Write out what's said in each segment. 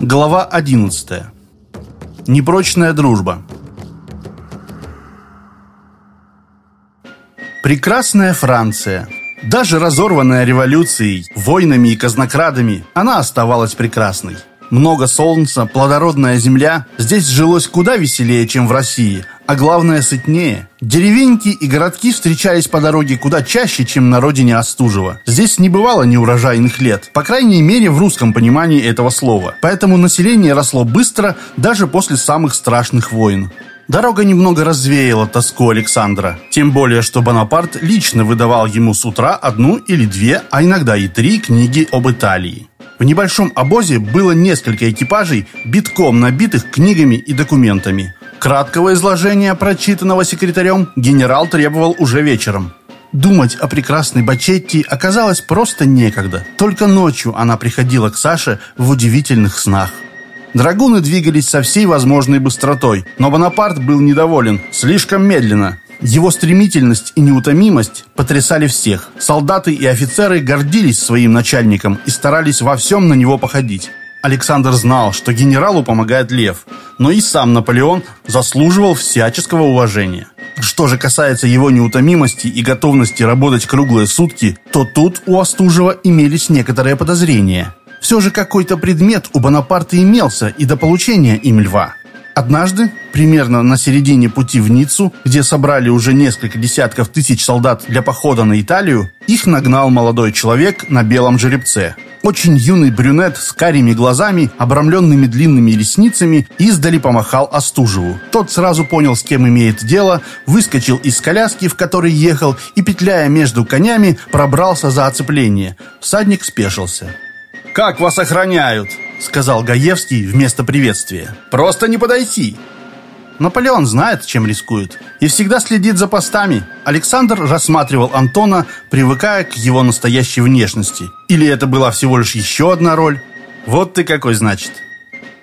Глава 11. Непрочная дружба. Прекрасная Франция. Даже разорванная революцией, войнами и казнокрадами, она оставалась прекрасной. Много солнца, плодородная земля. Здесь жилось куда веселее, чем в России, а главное сытнее. Деревеньки и городки встречались по дороге куда чаще, чем на родине Остужева. Здесь не бывало неурожайных лет, по крайней мере в русском понимании этого слова. Поэтому население росло быстро, даже после самых страшных войн. Дорога немного развеяла тоску Александра. Тем более, что Бонапарт лично выдавал ему с утра одну или две, а иногда и три книги об Италии. В небольшом обозе было несколько экипажей, битком набитых книгами и документами. Краткого изложения, прочитанного секретарем, генерал требовал уже вечером. Думать о прекрасной Бачетти оказалось просто некогда. Только ночью она приходила к Саше в удивительных снах. Драгуны двигались со всей возможной быстротой, но Бонапарт был недоволен, слишком медленно. Его стремительность и неутомимость потрясали всех. Солдаты и офицеры гордились своим начальником и старались во всем на него походить. Александр знал, что генералу помогает Лев, но и сам Наполеон заслуживал всяческого уважения. Что же касается его неутомимости и готовности работать круглые сутки, то тут у Остужева имелись некоторые подозрения. Все же какой-то предмет у Бонапарта имелся и до получения им льва. Однажды, примерно на середине пути в Ниццу, где собрали уже несколько десятков тысяч солдат для похода на Италию, их нагнал молодой человек на белом жеребце. Очень юный брюнет с карими глазами, обрамленными длинными ресницами, издали помахал Остужеву. Тот сразу понял, с кем имеет дело, выскочил из коляски, в которой ехал, и, петляя между конями, пробрался за оцепление. Всадник спешился. «Как вас охраняют?» — сказал Гаевский вместо приветствия. «Просто не подойти!» Наполеон знает, чем рискует, и всегда следит за постами. Александр рассматривал Антона, привыкая к его настоящей внешности. Или это была всего лишь еще одна роль? Вот ты какой, значит.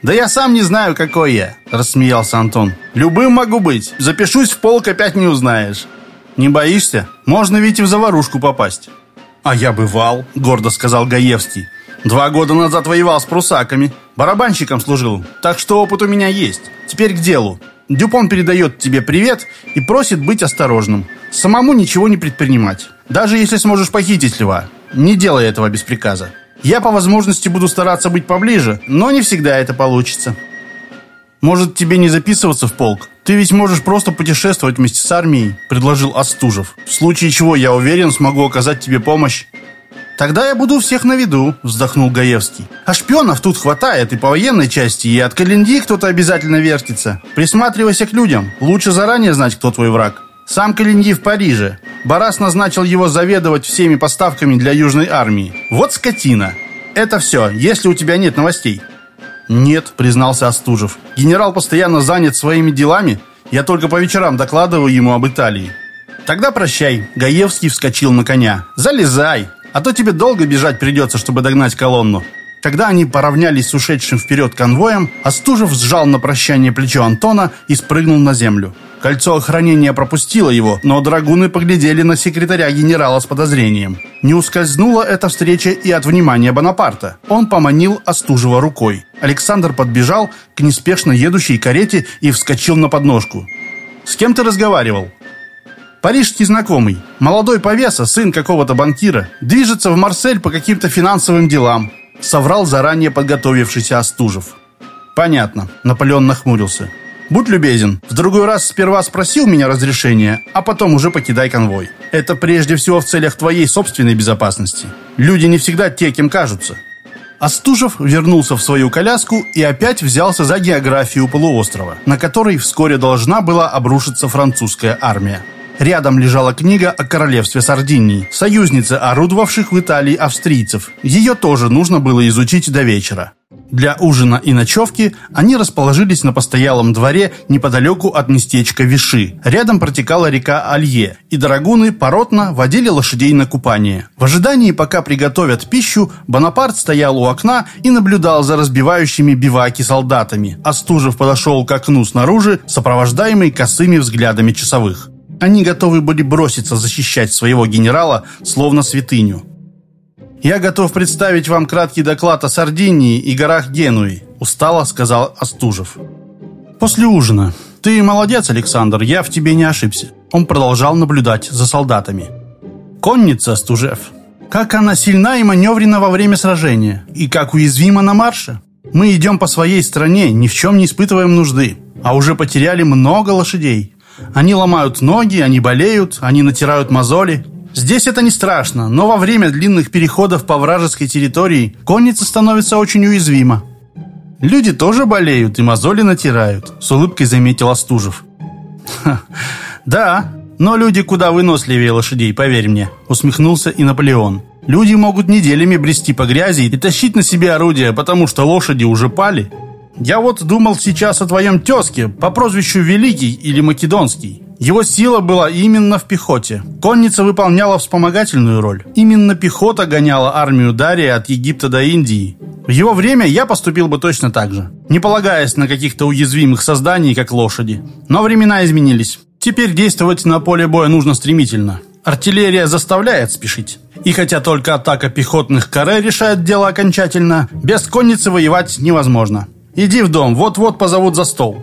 «Да я сам не знаю, какой я», — рассмеялся Антон. «Любым могу быть. Запишусь в полк, опять не узнаешь». «Не боишься? Можно ведь и в заварушку попасть». «А я бывал», — гордо сказал Гаевский. Два года назад воевал с прусаками. Барабанщиком служил. Так что опыт у меня есть. Теперь к делу. Дюпон передает тебе привет и просит быть осторожным. Самому ничего не предпринимать. Даже если сможешь похитить льва. Не делай этого без приказа. Я по возможности буду стараться быть поближе, но не всегда это получится. Может, тебе не записываться в полк? Ты ведь можешь просто путешествовать вместе с армией, предложил Остужев. В случае чего, я уверен, смогу оказать тебе помощь. «Тогда я буду всех на виду», — вздохнул Гаевский. «А шпионов тут хватает и по военной части, и от Калинди кто-то обязательно вертится. Присматривайся к людям. Лучше заранее знать, кто твой враг. Сам Калинди в Париже. Барас назначил его заведовать всеми поставками для Южной армии. Вот скотина. Это все, если у тебя нет новостей». «Нет», — признался Остужев. «Генерал постоянно занят своими делами. Я только по вечерам докладываю ему об Италии». «Тогда прощай». Гаевский вскочил на коня. «Залезай а то тебе долго бежать придется, чтобы догнать колонну». Когда они поравнялись с ушедшим вперед конвоем, Остужев сжал на прощание плечо Антона и спрыгнул на землю. Кольцо охранения пропустило его, но драгуны поглядели на секретаря генерала с подозрением. Не ускользнула эта встреча и от внимания Бонапарта. Он поманил Остужева рукой. Александр подбежал к неспешно едущей карете и вскочил на подножку. «С кем ты разговаривал?» Парижский знакомый, молодой повеса, сын какого-то банкира, движется в Марсель по каким-то финансовым делам. Соврал заранее подготовившийся Остужев. Понятно, Наполеон нахмурился. Будь любезен, в другой раз сперва спроси у меня разрешения, а потом уже покидай конвой. Это прежде всего в целях твоей собственной безопасности. Люди не всегда те, кем кажутся. Остужев вернулся в свою коляску и опять взялся за географию полуострова, на которой вскоре должна была обрушиться французская армия. Рядом лежала книга о королевстве Сардинии, союзнице орудовавших в Италии австрийцев. Ее тоже нужно было изучить до вечера. Для ужина и ночевки они расположились на постоялом дворе неподалеку от местечка Виши. Рядом протекала река Алье, и драгуны поротно водили лошадей на купание. В ожидании, пока приготовят пищу, Бонапарт стоял у окна и наблюдал за разбивающими биваки солдатами. Остужев подошел к окну снаружи, сопровождаемый косыми взглядами часовых. Они готовы были броситься защищать своего генерала, словно святыню. «Я готов представить вам краткий доклад о Сардинии и горах Генуи», — устало сказал Остужев. «После ужина. Ты молодец, Александр, я в тебе не ошибся». Он продолжал наблюдать за солдатами. «Конница, Остужев. Как она сильна и маневрена во время сражения, и как уязвима на марше. Мы идем по своей стране, ни в чем не испытываем нужды, а уже потеряли много лошадей. Они ломают ноги, они болеют, они натирают мозоли. Здесь это не страшно, но во время длинных переходов по вражеской территории конница становится очень уязвима. Люди тоже болеют и мозоли натирают, с улыбкой заметил Остужев. да, но люди куда выносливее лошадей, поверь мне, усмехнулся и Наполеон. Люди могут неделями брести по грязи и тащить на себе орудия, потому что лошади уже пали. Я вот думал сейчас о твоем тезке по прозвищу Великий или Македонский. Его сила была именно в пехоте. Конница выполняла вспомогательную роль. Именно пехота гоняла армию Дария от Египта до Индии. В его время я поступил бы точно так же, не полагаясь на каких-то уязвимых созданий, как лошади. Но времена изменились. Теперь действовать на поле боя нужно стремительно. Артиллерия заставляет спешить. И хотя только атака пехотных каре решает дело окончательно, без конницы воевать невозможно. Иди в дом, вот-вот позовут за стол.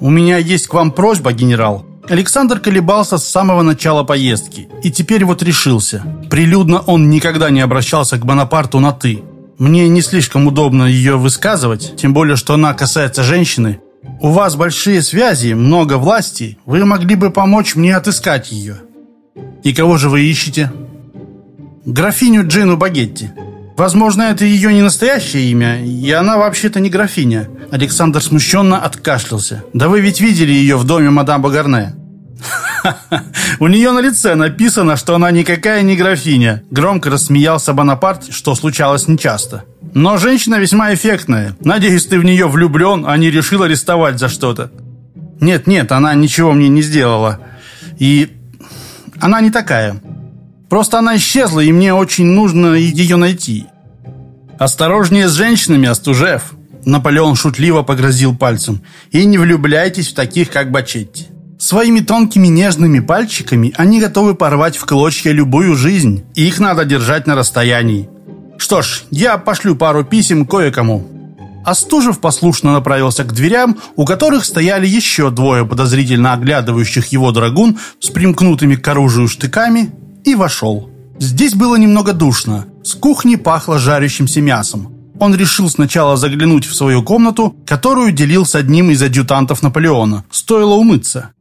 У меня есть к вам просьба, генерал. Александр колебался с самого начала поездки. И теперь вот решился. Прилюдно он никогда не обращался к Бонапарту на «ты». Мне не слишком удобно ее высказывать, тем более, что она касается женщины. У вас большие связи, много власти. Вы могли бы помочь мне отыскать ее. И кого же вы ищете? Графиню Джину Багетти. Возможно, это ее не настоящее имя, и она вообще-то не графиня. Александр смущенно откашлялся. Да вы ведь видели ее в доме мадам Багарне. У нее на лице написано, что она никакая не графиня. Громко рассмеялся Бонапарт, что случалось нечасто. Но женщина весьма эффектная. Надеюсь, ты в нее влюблен, а не решил арестовать за что-то. Нет-нет, она ничего мне не сделала. И она не такая. Просто она исчезла, и мне очень нужно ее найти. Осторожнее с женщинами, Остужев. Наполеон шутливо погрозил пальцем. И не влюбляйтесь в таких, как Бачетти. Своими тонкими нежными пальчиками они готовы порвать в клочья любую жизнь. Их надо держать на расстоянии. Что ж, я пошлю пару писем кое-кому. Остужев послушно направился к дверям, у которых стояли еще двое подозрительно оглядывающих его драгун с примкнутыми к оружию штыками, и вошел. Здесь было немного душно. С кухни пахло жарящимся мясом. Он решил сначала заглянуть в свою комнату, которую делил с одним из адъютантов Наполеона. Стоило умыться.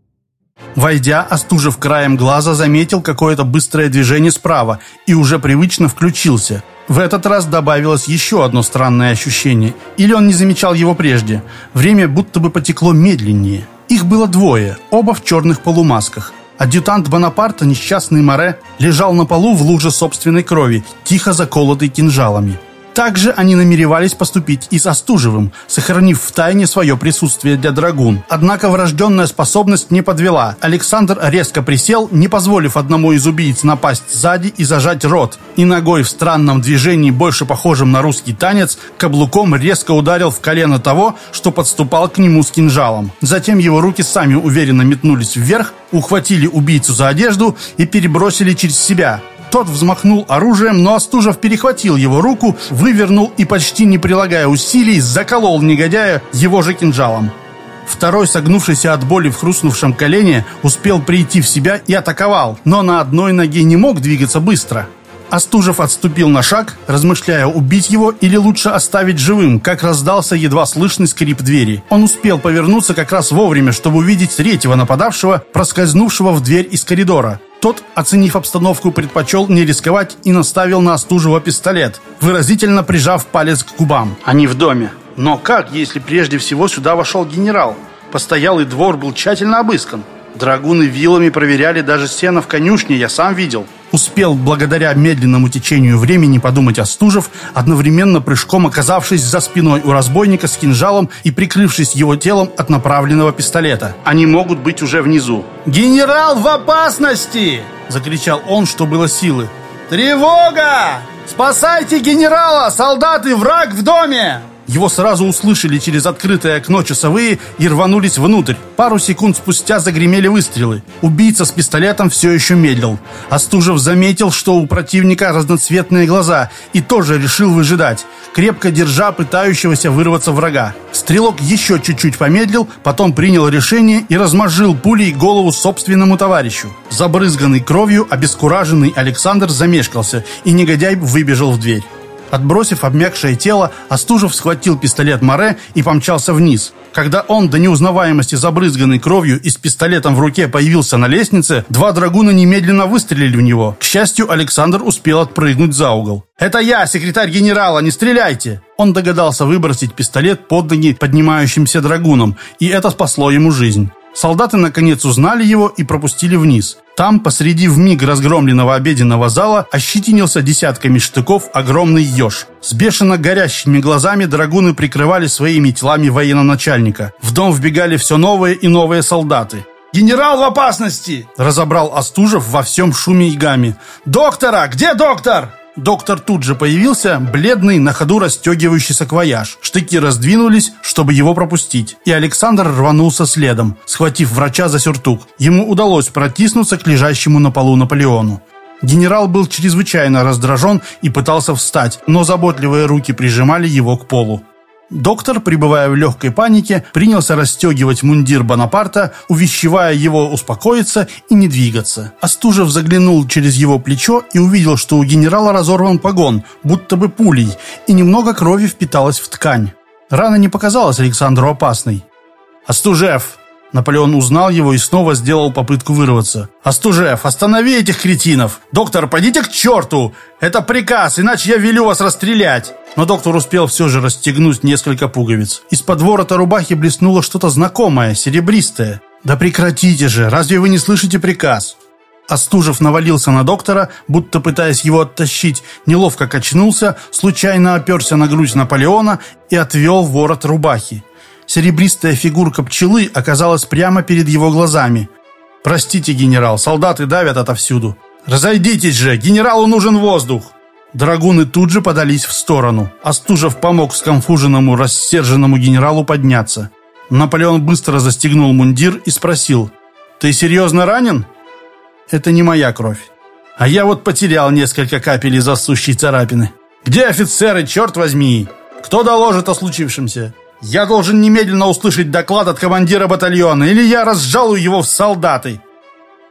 Войдя, Остужев краем глаза заметил какое-то быстрое движение справа и уже привычно включился – в этот раз добавилось еще одно странное ощущение. Или он не замечал его прежде. Время будто бы потекло медленнее. Их было двое, оба в черных полумасках. Адъютант Бонапарта, несчастный Море, лежал на полу в луже собственной крови, тихо заколотый кинжалами. Также они намеревались поступить и с Остужевым, сохранив в тайне свое присутствие для драгун. Однако врожденная способность не подвела. Александр резко присел, не позволив одному из убийц напасть сзади и зажать рот. И ногой в странном движении, больше похожем на русский танец, каблуком резко ударил в колено того, что подступал к нему с кинжалом. Затем его руки сами уверенно метнулись вверх, ухватили убийцу за одежду и перебросили через себя. Тот взмахнул оружием, но Остужев перехватил его руку, вывернул и, почти не прилагая усилий, заколол негодяя его же кинжалом. Второй, согнувшийся от боли в хрустнувшем колене, успел прийти в себя и атаковал, но на одной ноге не мог двигаться быстро. Остужев отступил на шаг, размышляя, убить его или лучше оставить живым, как раздался едва слышный скрип двери. Он успел повернуться как раз вовремя, чтобы увидеть третьего нападавшего, проскользнувшего в дверь из коридора. Тот, оценив обстановку, предпочел не рисковать и наставил на Остужева пистолет, выразительно прижав палец к губам. Они в доме. Но как, если прежде всего сюда вошел генерал? Постоялый двор был тщательно обыскан. Драгуны вилами проверяли даже сено в конюшне, я сам видел. Успел, благодаря медленному течению времени, подумать о Стужев, одновременно прыжком оказавшись за спиной у разбойника с кинжалом и прикрывшись его телом от направленного пистолета. Они могут быть уже внизу. «Генерал в опасности!» – закричал он, что было силы. «Тревога! Спасайте генерала! Солдаты! Враг в доме!» Его сразу услышали через открытое окно часовые и рванулись внутрь. Пару секунд спустя загремели выстрелы. Убийца с пистолетом все еще медлил. Остужев заметил, что у противника разноцветные глаза и тоже решил выжидать, крепко держа пытающегося вырваться врага. Стрелок еще чуть-чуть помедлил, потом принял решение и размозжил пулей голову собственному товарищу. Забрызганный кровью, обескураженный Александр замешкался, и негодяй выбежал в дверь. Отбросив обмякшее тело, Остужев схватил пистолет Море и помчался вниз. Когда он, до неузнаваемости забрызганный кровью и с пистолетом в руке появился на лестнице, два драгуна немедленно выстрелили в него. К счастью, Александр успел отпрыгнуть за угол. «Это я, секретарь генерала, не стреляйте!» Он догадался выбросить пистолет под ноги поднимающимся драгунам, и это спасло ему жизнь. Солдаты наконец узнали его и пропустили вниз. Там, посреди вмиг разгромленного обеденного зала, ощетинился десятками штыков огромный еж. С бешено горящими глазами драгуны прикрывали своими телами военно-начальника. В дом вбегали все новые и новые солдаты. «Генерал в опасности!» – разобрал Остужев во всем шуме и гамме. «Доктора! Где доктор?» Доктор тут же появился, бледный, на ходу расстегивающий саквояж. Штыки раздвинулись, чтобы его пропустить, и Александр рванулся следом, схватив врача за сюртук. Ему удалось протиснуться к лежащему на полу Наполеону. Генерал был чрезвычайно раздражен и пытался встать, но заботливые руки прижимали его к полу. Доктор, пребывая в легкой панике, принялся расстегивать мундир Бонапарта, увещевая его успокоиться и не двигаться. Остужев заглянул через его плечо и увидел, что у генерала разорван погон, будто бы пулей, и немного крови впиталась в ткань. Рана не показалась Александру опасной. «Остужев!» Наполеон узнал его и снова сделал попытку вырваться. «Остужев, останови этих кретинов! Доктор, пойдите к черту! Это приказ, иначе я велю вас расстрелять!» Но доктор успел все же расстегнуть несколько пуговиц. Из-под ворота рубахи блеснуло что-то знакомое, серебристое. «Да прекратите же! Разве вы не слышите приказ?» Остужев навалился на доктора, будто пытаясь его оттащить, неловко качнулся, случайно оперся на грудь Наполеона и отвел ворот рубахи. Серебристая фигурка пчелы оказалась прямо перед его глазами. «Простите, генерал, солдаты давят отовсюду». «Разойдитесь же! Генералу нужен воздух!» Драгуны тут же подались в сторону. Остужев помог скомфуженному, рассерженному генералу подняться. Наполеон быстро застегнул мундир и спросил. «Ты серьезно ранен?» «Это не моя кровь. А я вот потерял несколько капель из сущей царапины. Где офицеры, черт возьми? Кто доложит о случившемся?» Я должен немедленно услышать доклад от командира батальона, или я разжалую его в солдаты.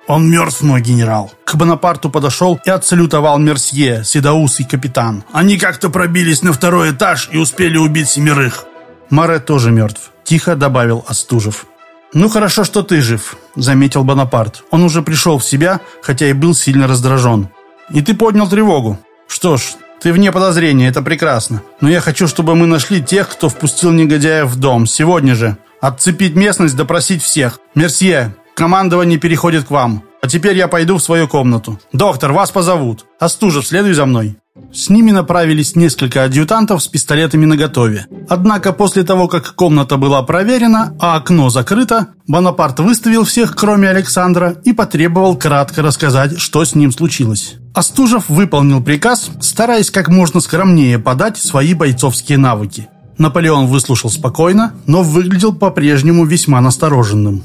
Он мертв, мой генерал. К Бонапарту подошел и отсалютовал Мерсье, седоусый капитан. Они как-то пробились на второй этаж и успели убить семерых. Море тоже мертв, тихо добавил Остужев. «Ну хорошо, что ты жив», — заметил Бонапарт. Он уже пришел в себя, хотя и был сильно раздражен. «И ты поднял тревогу. Что ж, ты вне подозрения, это прекрасно. Но я хочу, чтобы мы нашли тех, кто впустил негодяя в дом. Сегодня же. Отцепить местность, допросить всех. Мерсье, командование переходит к вам. А теперь я пойду в свою комнату. Доктор, вас позовут. Остужев, следуй за мной. С ними направились несколько адъютантов с пистолетами наготове. Однако после того, как комната была проверена, а окно закрыто, Бонапарт выставил всех, кроме Александра, и потребовал кратко рассказать, что с ним случилось. Остужев выполнил приказ, стараясь как можно скромнее подать свои бойцовские навыки. Наполеон выслушал спокойно, но выглядел по-прежнему весьма настороженным.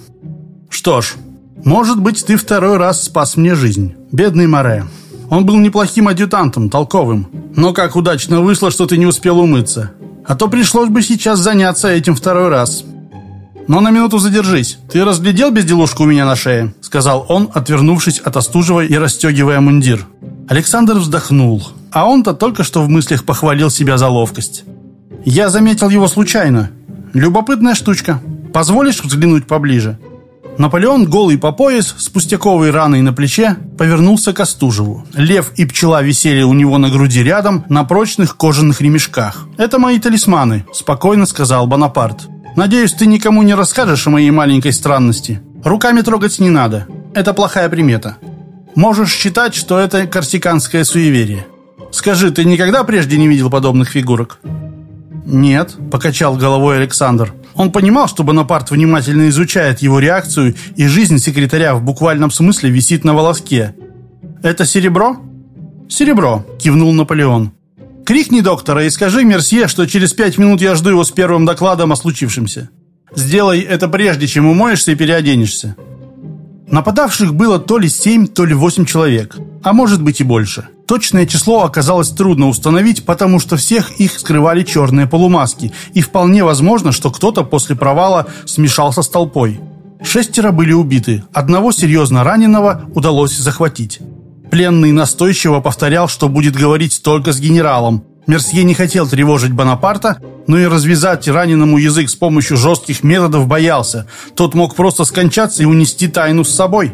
«Что ж, может быть, ты второй раз спас мне жизнь, бедный Море. Он был неплохим адъютантом, толковым. Но как удачно вышло, что ты не успел умыться. А то пришлось бы сейчас заняться этим второй раз. Но на минуту задержись. Ты разглядел безделушку у меня на шее?» Сказал он, отвернувшись от Остужева и расстегивая мундир. Александр вздохнул. А он-то только что в мыслях похвалил себя за ловкость. «Я заметил его случайно. Любопытная штучка. Позволишь взглянуть поближе?» Наполеон, голый по пояс, с пустяковой раной на плече, повернулся к Остужеву. Лев и пчела висели у него на груди рядом, на прочных кожаных ремешках. «Это мои талисманы», — спокойно сказал Бонапарт. «Надеюсь, ты никому не расскажешь о моей маленькой странности. Руками трогать не надо. Это плохая примета. Можешь считать, что это корсиканское суеверие. Скажи, ты никогда прежде не видел подобных фигурок?» «Нет», — покачал головой Александр. Он понимал, что Бонапарт внимательно изучает его реакцию, и жизнь секретаря в буквальном смысле висит на волоске. «Это серебро?» «Серебро», — кивнул Наполеон. Крикни доктора и скажи Мерсье, что через пять минут я жду его с первым докладом о случившемся. Сделай это прежде, чем умоешься и переоденешься». Нападавших было то ли семь, то ли восемь человек, а может быть и больше. Точное число оказалось трудно установить, потому что всех их скрывали черные полумаски, и вполне возможно, что кто-то после провала смешался с толпой. Шестеро были убиты, одного серьезно раненого удалось захватить. Пленный настойчиво повторял, что будет говорить только с генералом. Мерсье не хотел тревожить Бонапарта, но и развязать раненому язык с помощью жестких методов боялся. Тот мог просто скончаться и унести тайну с собой.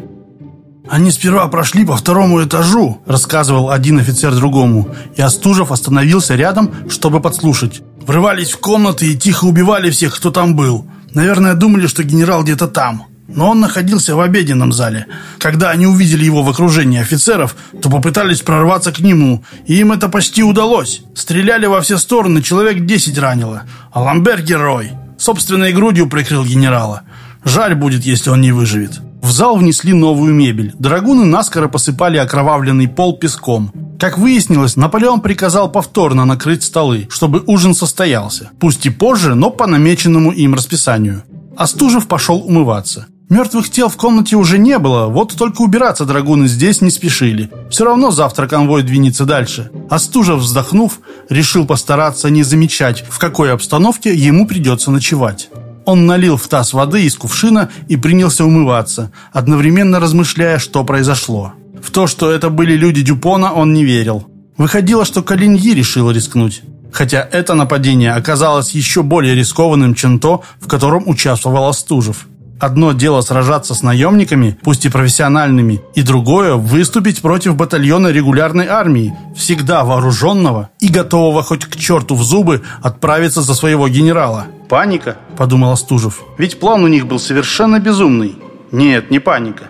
«Они сперва прошли по второму этажу», — рассказывал один офицер другому, и Остужев остановился рядом, чтобы подслушать. «Врывались в комнаты и тихо убивали всех, кто там был. Наверное, думали, что генерал где-то там. Но он находился в обеденном зале. Когда они увидели его в окружении офицеров, то попытались прорваться к нему, и им это почти удалось. Стреляли во все стороны, человек десять ранило. А Ламбер герой. Собственной грудью прикрыл генерала. Жаль будет, если он не выживет». В зал внесли новую мебель. Драгуны наскоро посыпали окровавленный пол песком. Как выяснилось, Наполеон приказал повторно накрыть столы, чтобы ужин состоялся. Пусть и позже, но по намеченному им расписанию. Остужев пошел умываться. Мертвых тел в комнате уже не было, вот только убираться драгуны здесь не спешили. Все равно завтра конвой двинется дальше. Остужев, вздохнув, решил постараться не замечать, в какой обстановке ему придется ночевать. Он налил в таз воды из кувшина и принялся умываться, одновременно размышляя, что произошло. В то, что это были люди Дюпона, он не верил. Выходило, что Калиньи решил рискнуть. Хотя это нападение оказалось еще более рискованным, чем то, в котором участвовал Остужев. Одно дело сражаться с наемниками, пусть и профессиональными, и другое – выступить против батальона регулярной армии, всегда вооруженного и готового хоть к черту в зубы отправиться за своего генерала. «Паника», – подумал Остужев, – «ведь план у них был совершенно безумный». Нет, не паника.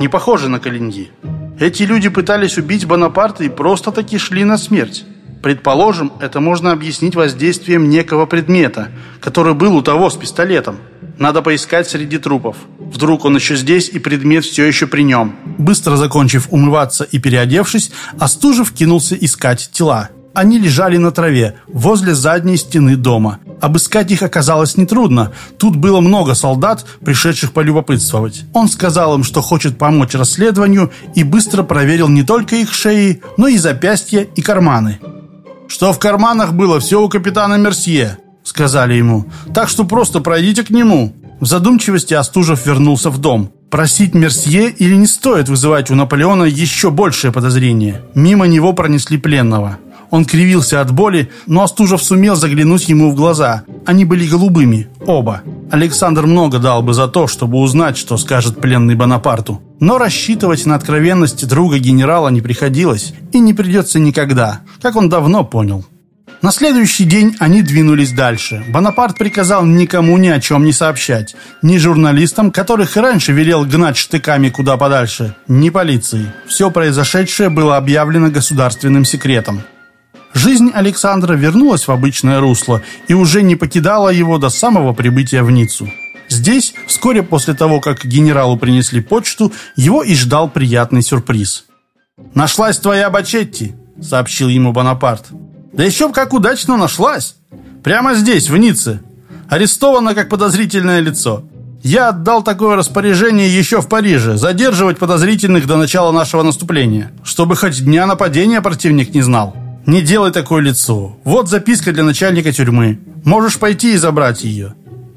Не похоже на Калиньи. Эти люди пытались убить Бонапарта и просто-таки шли на смерть. Предположим, это можно объяснить воздействием некого предмета, который был у того с пистолетом. Надо поискать среди трупов. Вдруг он еще здесь, и предмет все еще при нем. Быстро закончив умываться и переодевшись, Остужев кинулся искать тела. Они лежали на траве, возле задней стены дома. Обыскать их оказалось нетрудно. Тут было много солдат, пришедших полюбопытствовать. Он сказал им, что хочет помочь расследованию, и быстро проверил не только их шеи, но и запястья и карманы. «Что в карманах было, все у капитана Мерсье», — сказали ему. «Так что просто пройдите к нему». В задумчивости Остужев вернулся в дом. Просить Мерсье или не стоит вызывать у Наполеона еще большее подозрение. Мимо него пронесли пленного. Он кривился от боли, но Остужев сумел заглянуть ему в глаза. Они были голубыми, оба. Александр много дал бы за то, чтобы узнать, что скажет пленный Бонапарту. Но рассчитывать на откровенность друга генерала не приходилось и не придется никогда, как он давно понял. На следующий день они двинулись дальше. Бонапарт приказал никому ни о чем не сообщать. Ни журналистам, которых и раньше велел гнать штыками куда подальше, ни полиции. Все произошедшее было объявлено государственным секретом. Жизнь Александра вернулась в обычное русло и уже не покидала его до самого прибытия в Ниццу. Здесь, вскоре после того, как генералу принесли почту, его и ждал приятный сюрприз. «Нашлась твоя Бачетти», — сообщил ему Бонапарт. «Да еще как удачно нашлась! Прямо здесь, в Ницце. Арестована как подозрительное лицо. Я отдал такое распоряжение еще в Париже, задерживать подозрительных до начала нашего наступления, чтобы хоть дня нападения противник не знал». «Не делай такое лицо. Вот записка для начальника тюрьмы. Можешь пойти и забрать ее.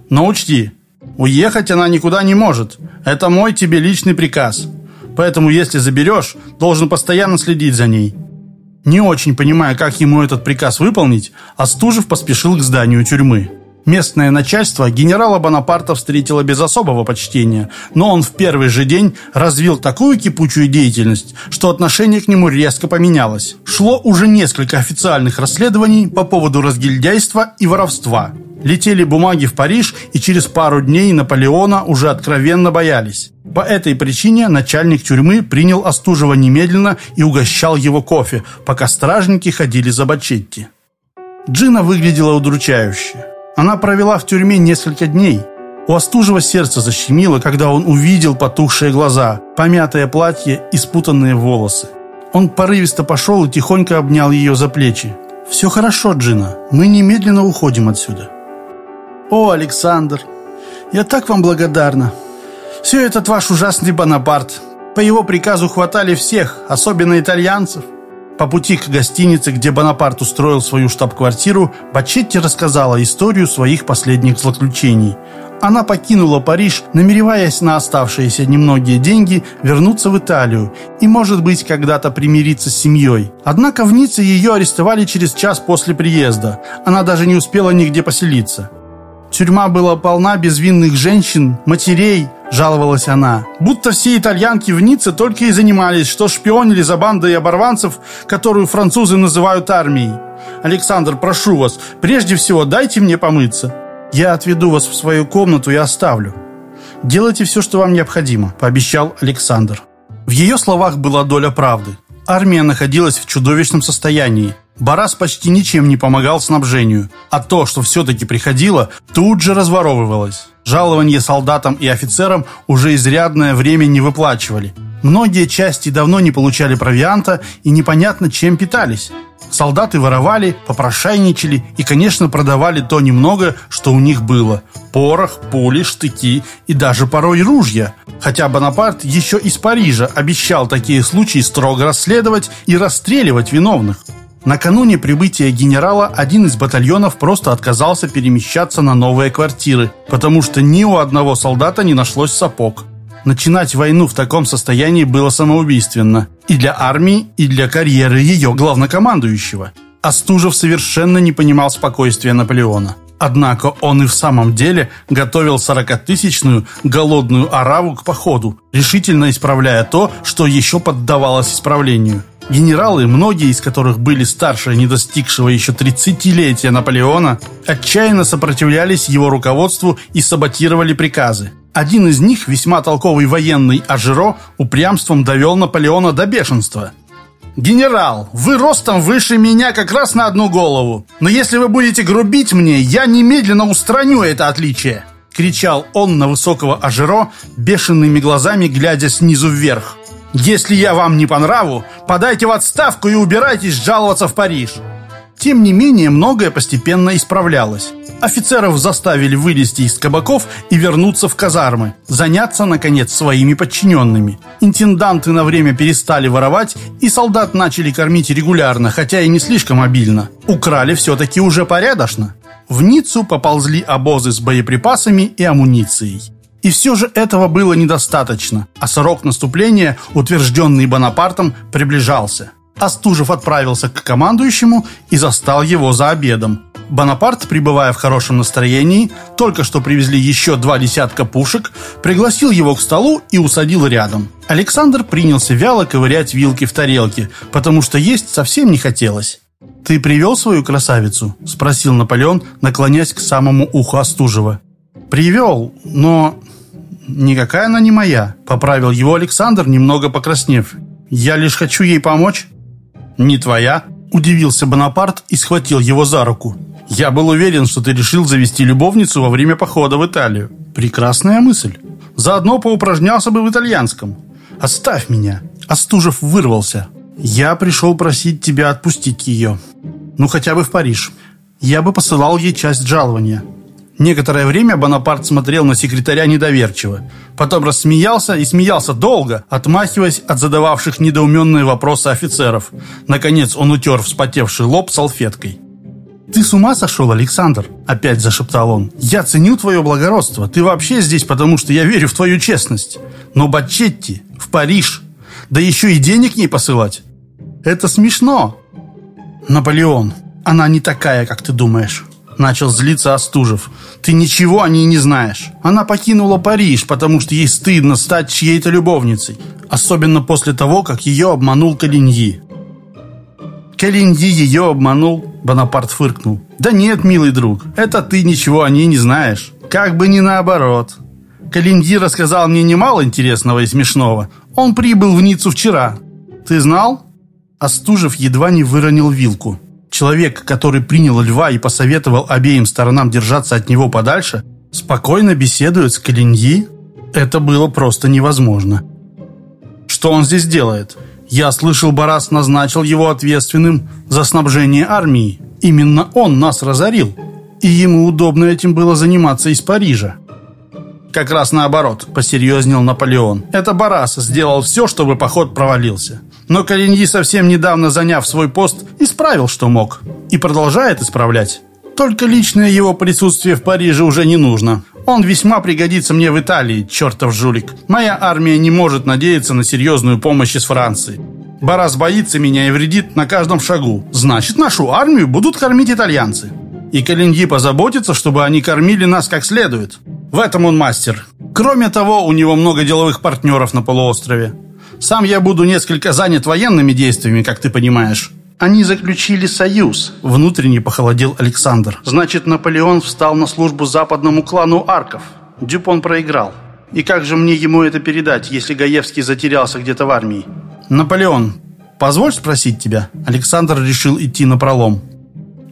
Но учти, уехать она никуда не может. Это мой тебе личный приказ. Поэтому, если заберешь, должен постоянно следить за ней». Не очень понимая, как ему этот приказ выполнить, Остужев поспешил к зданию тюрьмы. Местное начальство генерала Бонапарта встретило без особого почтения, но он в первый же день развил такую кипучую деятельность, что отношение к нему резко поменялось. Шло уже несколько официальных расследований по поводу разгильдяйства и воровства. Летели бумаги в Париж, и через пару дней Наполеона уже откровенно боялись. По этой причине начальник тюрьмы принял Остужева немедленно и угощал его кофе, пока стражники ходили за Бачетти. Джина выглядела удручающе. Она провела в тюрьме несколько дней. У Остужева сердце защемило, когда он увидел потухшие глаза, помятое платье и спутанные волосы. Он порывисто пошел и тихонько обнял ее за плечи. Все хорошо, Джина. Мы немедленно уходим отсюда. О, Александр, я так вам благодарна. Все этот ваш ужасный Бонапарт. По его приказу хватали всех, особенно итальянцев. По пути к гостинице, где Бонапарт устроил свою штаб-квартиру, Бачетти рассказала историю своих последних злоключений. Она покинула Париж, намереваясь на оставшиеся немногие деньги вернуться в Италию и, может быть, когда-то примириться с семьей. Однако в Ницце ее арестовали через час после приезда. Она даже не успела нигде поселиться. Тюрьма была полна безвинных женщин, матерей, жаловалась она. Будто все итальянки в Ницце только и занимались, что шпионили за бандой оборванцев, которую французы называют армией. Александр, прошу вас, прежде всего дайте мне помыться. Я отведу вас в свою комнату и оставлю. Делайте все, что вам необходимо, пообещал Александр. В ее словах была доля правды. Армия находилась в чудовищном состоянии. Барас почти ничем не помогал снабжению, а то, что все-таки приходило, тут же разворовывалось. Жалования солдатам и офицерам уже изрядное время не выплачивали. Многие части давно не получали провианта и непонятно чем питались. Солдаты воровали, попрошайничали и, конечно, продавали то немного, что у них было. Порох, пули, штыки и даже порой ружья. Хотя Бонапарт еще из Парижа обещал такие случаи строго расследовать и расстреливать виновных. Накануне прибытия генерала один из батальонов просто отказался перемещаться на новые квартиры, потому что ни у одного солдата не нашлось сапог. Начинать войну в таком состоянии было самоубийственно и для армии, и для карьеры ее главнокомандующего. Остужев совершенно не понимал спокойствия Наполеона. Однако он и в самом деле готовил сорокатысячную голодную араву к походу, решительно исправляя то, что еще поддавалось исправлению – Генералы, многие из которых были старше не достигшего еще 30-летия Наполеона, отчаянно сопротивлялись его руководству и саботировали приказы. Один из них, весьма толковый военный Ажиро, упрямством довел Наполеона до бешенства. «Генерал, вы ростом выше меня как раз на одну голову. Но если вы будете грубить мне, я немедленно устраню это отличие!» Кричал он на высокого Ажиро, бешеными глазами глядя снизу вверх. Если я вам не по нраву, подайте в отставку и убирайтесь жаловаться в Париж. Тем не менее, многое постепенно исправлялось. Офицеров заставили вылезти из кабаков и вернуться в казармы, заняться, наконец, своими подчиненными. Интенданты на время перестали воровать, и солдат начали кормить регулярно, хотя и не слишком обильно. Украли все-таки уже порядочно. В Ниццу поползли обозы с боеприпасами и амуницией. И все же этого было недостаточно, а срок наступления, утвержденный Бонапартом, приближался. Остужев отправился к командующему и застал его за обедом. Бонапарт, пребывая в хорошем настроении, только что привезли еще два десятка пушек, пригласил его к столу и усадил рядом. Александр принялся вяло ковырять вилки в тарелке, потому что есть совсем не хотелось. «Ты привел свою красавицу?» – спросил Наполеон, наклонясь к самому уху Остужева. «Привел, но «Никакая она не моя», — поправил его Александр, немного покраснев. «Я лишь хочу ей помочь». «Не твоя?» — удивился Бонапарт и схватил его за руку. «Я был уверен, что ты решил завести любовницу во время похода в Италию». «Прекрасная мысль. Заодно поупражнялся бы в итальянском. Оставь меня». Остужев вырвался. «Я пришел просить тебя отпустить ее. Ну, хотя бы в Париж. Я бы посылал ей часть жалования. Некоторое время Бонапарт смотрел на секретаря недоверчиво. Потом рассмеялся и смеялся долго, отмахиваясь от задававших недоуменные вопросы офицеров. Наконец он утер вспотевший лоб салфеткой. «Ты с ума сошел, Александр?» – опять зашептал он. «Я ценю твое благородство. Ты вообще здесь, потому что я верю в твою честность. Но Бачетти, в Париж, да еще и денег не посылать. Это смешно!» «Наполеон, она не такая, как ты думаешь». Начал злиться Остужев. «Ты ничего о ней не знаешь. Она покинула Париж, потому что ей стыдно стать чьей-то любовницей. Особенно после того, как ее обманул Калиньи». «Калиньи ее обманул?» Бонапарт фыркнул. «Да нет, милый друг, это ты ничего о ней не знаешь. Как бы не наоборот. Калиньи рассказал мне немало интересного и смешного. Он прибыл в Ниццу вчера. Ты знал?» Остужев едва не выронил вилку. Человек, который принял льва и посоветовал обеим сторонам держаться от него подальше, спокойно беседует с Калиньи? Это было просто невозможно. Что он здесь делает? Я слышал, Барас назначил его ответственным за снабжение армии. Именно он нас разорил. И ему удобно этим было заниматься из Парижа. Как раз наоборот, посерьезнел Наполеон. Это Барас сделал все, чтобы поход провалился. Но Калиньи, совсем недавно заняв свой пост, исправил, что мог. И продолжает исправлять. Только личное его присутствие в Париже уже не нужно. Он весьма пригодится мне в Италии, чертов жулик. Моя армия не может надеяться на серьезную помощь из Франции. Барас боится меня и вредит на каждом шагу. Значит, нашу армию будут кормить итальянцы. И Калиньи позаботится, чтобы они кормили нас как следует. В этом он мастер. Кроме того, у него много деловых партнеров на полуострове. Сам я буду несколько занят военными действиями, как ты понимаешь. Они заключили союз. Внутренне похолодел Александр. Значит, Наполеон встал на службу западному клану Арков. Дюпон проиграл. И как же мне ему это передать, если Гаевский затерялся где-то в армии? Наполеон, позволь спросить тебя. Александр решил идти на пролом.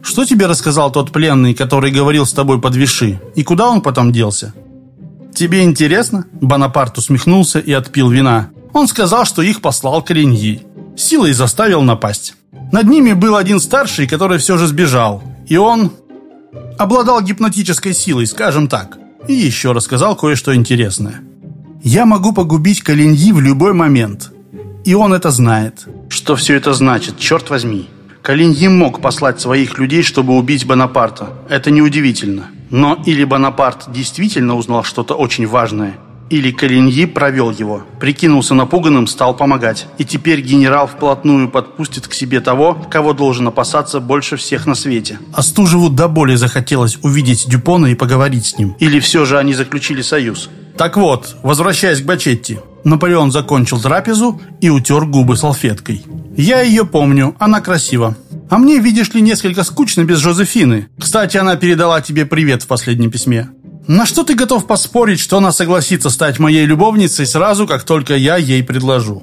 Что тебе рассказал тот пленный, который говорил с тобой под Виши? И куда он потом делся? Тебе интересно? Бонапарт усмехнулся и отпил вина. Он сказал, что их послал Кореньи. Силой заставил напасть. Над ними был один старший, который все же сбежал. И он обладал гипнотической силой, скажем так. И еще рассказал кое-что интересное. Я могу погубить Калиньи в любой момент. И он это знает. Что все это значит, черт возьми? Калиньи мог послать своих людей, чтобы убить Бонапарта. Это неудивительно. Но или Бонапарт действительно узнал что-то очень важное, или Калиньи провел его, прикинулся напуганным, стал помогать. И теперь генерал вплотную подпустит к себе того, кого должен опасаться больше всех на свете. Остужеву до боли захотелось увидеть Дюпона и поговорить с ним. Или все же они заключили союз. Так вот, возвращаясь к Бачетти. Наполеон закончил трапезу и утер губы салфеткой. «Я ее помню, она красива. А мне, видишь ли, несколько скучно без Жозефины. Кстати, она передала тебе привет в последнем письме. На что ты готов поспорить, что она согласится стать моей любовницей сразу, как только я ей предложу?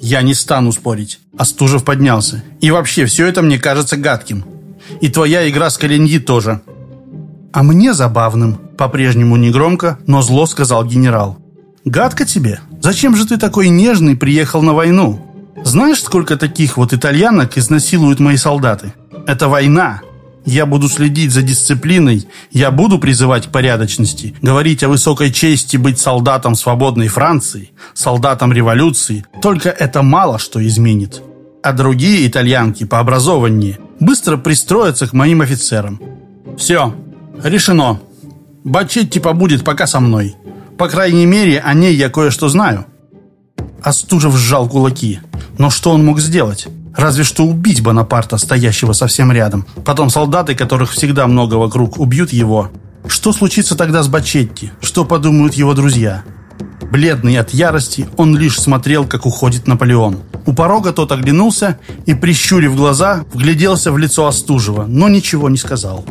Я не стану спорить. Остужев поднялся. И вообще, все это мне кажется гадким. И твоя игра с Калиньи тоже. А мне забавным. По-прежнему негромко, но зло сказал генерал. Гадко тебе? Зачем же ты такой нежный приехал на войну? Знаешь, сколько таких вот итальянок изнасилуют мои солдаты? Это война, я буду следить за дисциплиной, я буду призывать к порядочности, говорить о высокой чести быть солдатом свободной Франции, солдатом революции. Только это мало что изменит. А другие итальянки по образованию быстро пристроятся к моим офицерам. Все, решено. Бачетти побудет пока со мной. По крайней мере, о ней я кое-что знаю. Остужев сжал кулаки. Но что он мог сделать? Разве что убить Бонапарта, стоящего совсем рядом. Потом солдаты, которых всегда много вокруг, убьют его. Что случится тогда с Бачетти? Что подумают его друзья? Бледный от ярости, он лишь смотрел, как уходит Наполеон. У порога тот оглянулся и, прищурив глаза, вгляделся в лицо Остужева, но ничего не сказал.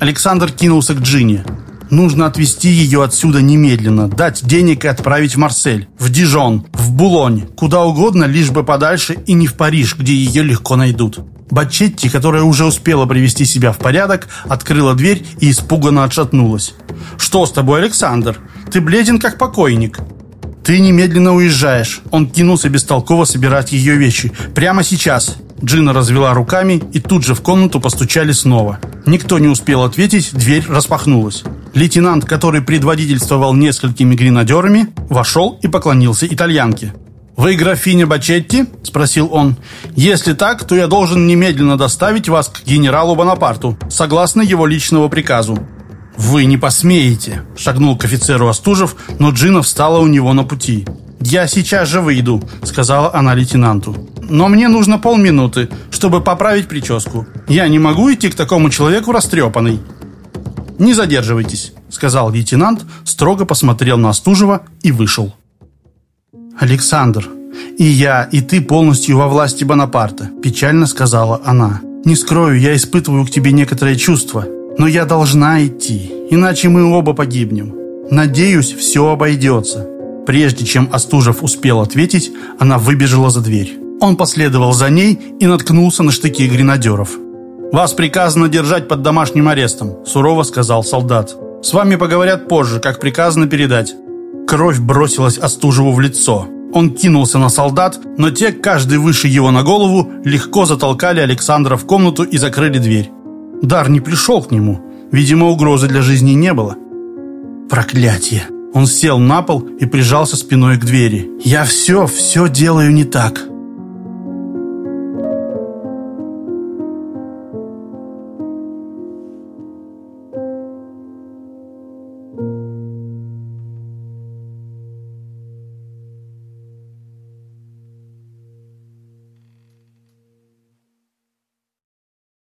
Александр кинулся к Джине. Нужно отвезти ее отсюда немедленно, дать денег и отправить в Марсель, в Дижон, в Булонь, куда угодно, лишь бы подальше и не в Париж, где ее легко найдут. Бачетти, которая уже успела привести себя в порядок, открыла дверь и испуганно отшатнулась. «Что с тобой, Александр? Ты бледен, как покойник». «Ты немедленно уезжаешь». Он кинулся бестолково собирать ее вещи. «Прямо сейчас». Джина развела руками, и тут же в комнату постучали снова. Никто не успел ответить, дверь распахнулась. Лейтенант, который предводительствовал несколькими гренадерами, вошел и поклонился итальянке. «Вы графиня Бачетти?» – спросил он. «Если так, то я должен немедленно доставить вас к генералу Бонапарту, согласно его личного приказу». «Вы не посмеете!» – шагнул к офицеру Остужев, но Джина встала у него на пути. «Я сейчас же выйду», — сказала она лейтенанту. «Но мне нужно полминуты, чтобы поправить прическу. Я не могу идти к такому человеку растрепанный». «Не задерживайтесь», — сказал лейтенант, строго посмотрел на Остужева и вышел. «Александр, и я, и ты полностью во власти Бонапарта», — печально сказала она. «Не скрою, я испытываю к тебе некоторые чувства, но я должна идти, иначе мы оба погибнем. Надеюсь, все обойдется». Прежде чем Остужев успел ответить, она выбежала за дверь. Он последовал за ней и наткнулся на штыки гренадеров. «Вас приказано держать под домашним арестом», – сурово сказал солдат. «С вами поговорят позже, как приказано передать». Кровь бросилась Остужеву в лицо. Он кинулся на солдат, но те, каждый выше его на голову, легко затолкали Александра в комнату и закрыли дверь. Дар не пришел к нему. Видимо, угрозы для жизни не было. Проклятие! Он сел на пол и прижался спиной к двери. «Я все, все делаю не так.